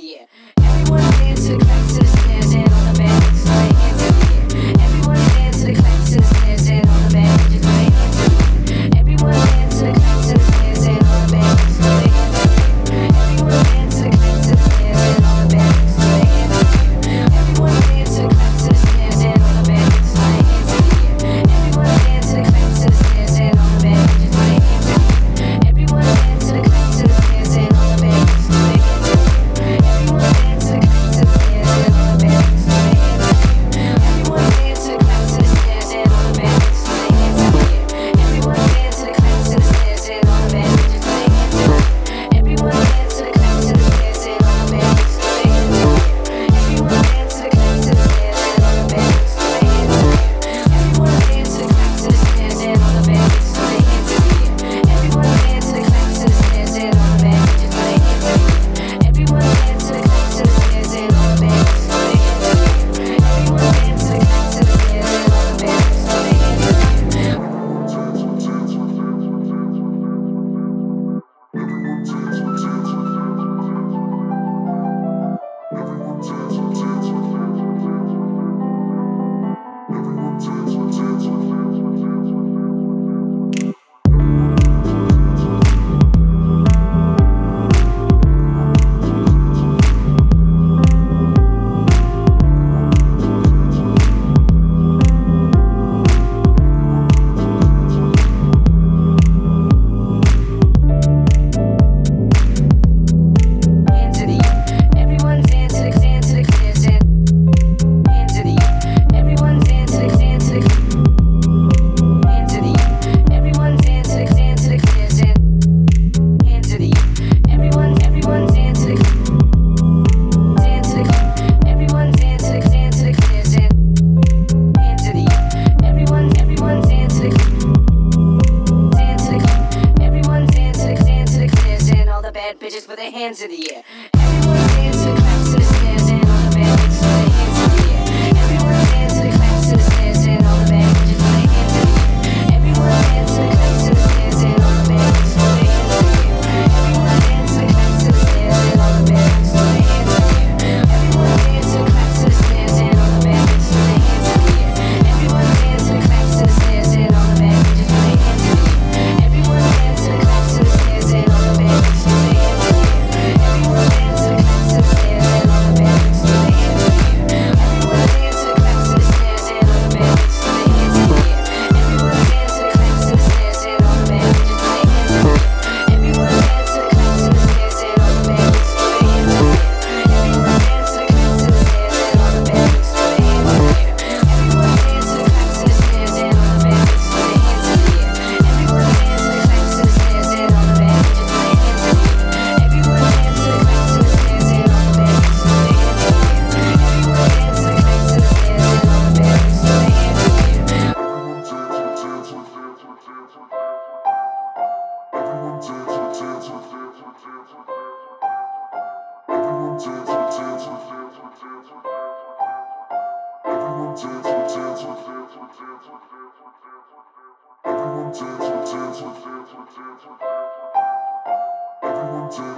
the. bad bitches with their hands in the air. Everyone dance,